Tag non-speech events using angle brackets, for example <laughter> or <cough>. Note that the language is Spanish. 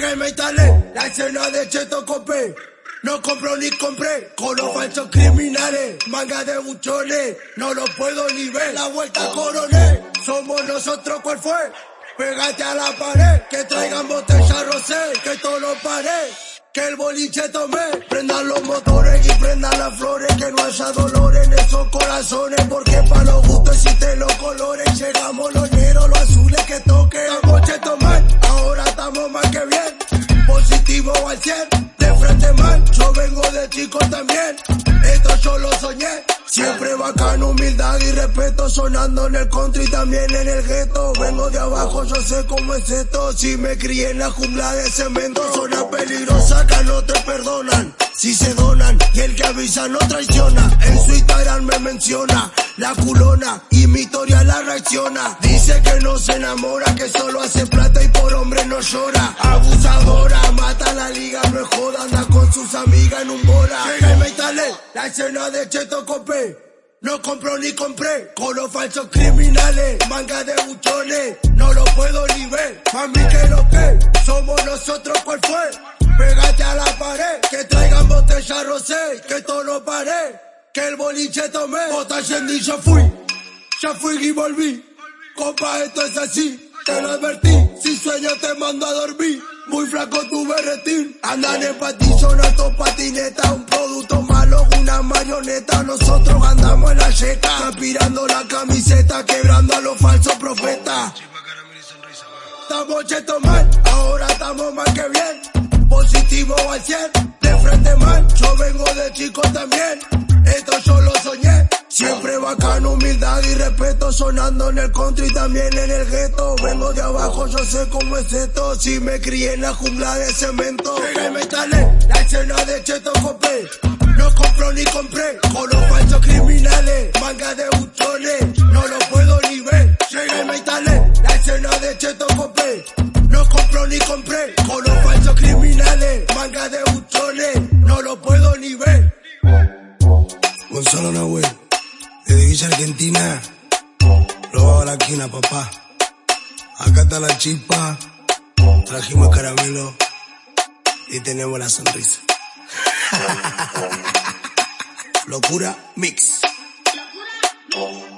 Llega y metale, la escena de Cheto Copé. No compro ni compré con los falsos criminales, manga de buchones, no lo puedo ni ver. La vuelta coroné, somos nosotros, ¿cuál fue? Pégate a la pared, que traigan botella rosé, que todo lo pare. Que el boliche tome, prendan los motores y prendan las flores, que no haya dolor en esos corazones, porque para los gustos existen los colores, llegamos los al 100, de frente mal, yo vengo de chico también, esto yo lo soñé, siempre bacán, humildad y respeto, sonando en el country también en el gueto, vengo de abajo, yo sé cómo es esto, si me crié en la jungla de cemento, zona peligrosa que no te perdonan, si se donan, y el que avisa no traiciona, en su Instagram me menciona, la culona, y mi historia la reacciona, dice que no se enamora, que solo hace plata y por hombre no llora, joda, anda con sus amigas en un bora, llega y metale, la escena de Cheto Copé. No compro ni compré con los falsos criminales, manga de buchones, no lo puedo ni ver. Mami, que lo que somos nosotros, ¿cuál fue? Pégate a la pared, que traigan botella rosé, que todo no pare, que el boliche tomé. Bota y yo fui, ya fui y volví. Compa, esto es así, te lo advertí. Si sueño te mando a dormir. Muy flaco tu berretín, andan en patillón, alto patineta, un producto malo, una marioneta. Nosotros andamos en la yeca, aspirando la camiseta, quebrando a los falsos profetas. Estamos cheto mal, ahora estamos más que bien. Positivo al 100, de frente mal, yo vengo de chico también. Esto yo lo soñé, siempre bacán, humildad y respeto, sonando en el country y también en el gueto. Vengo de abajo, yo sé cómo es esto, si me crié en la jungla de cemento. Llega y metale, la escena de Cheto Copé. No compro ni compré, con los falsos criminales, manga de buchones, no lo puedo ni ver. Llega y metale, la escena de Cheto Copé. No compro ni compré, con los falsos criminales, manga de buchones, no lo puedo ni ver. Gonzalo Nahuel, desde Villa Argentina, lo a la quina, papá. Acá está la chispa, trajimos caramelo y tenemos la sonrisa. <laughs> Locura Mix. Locura.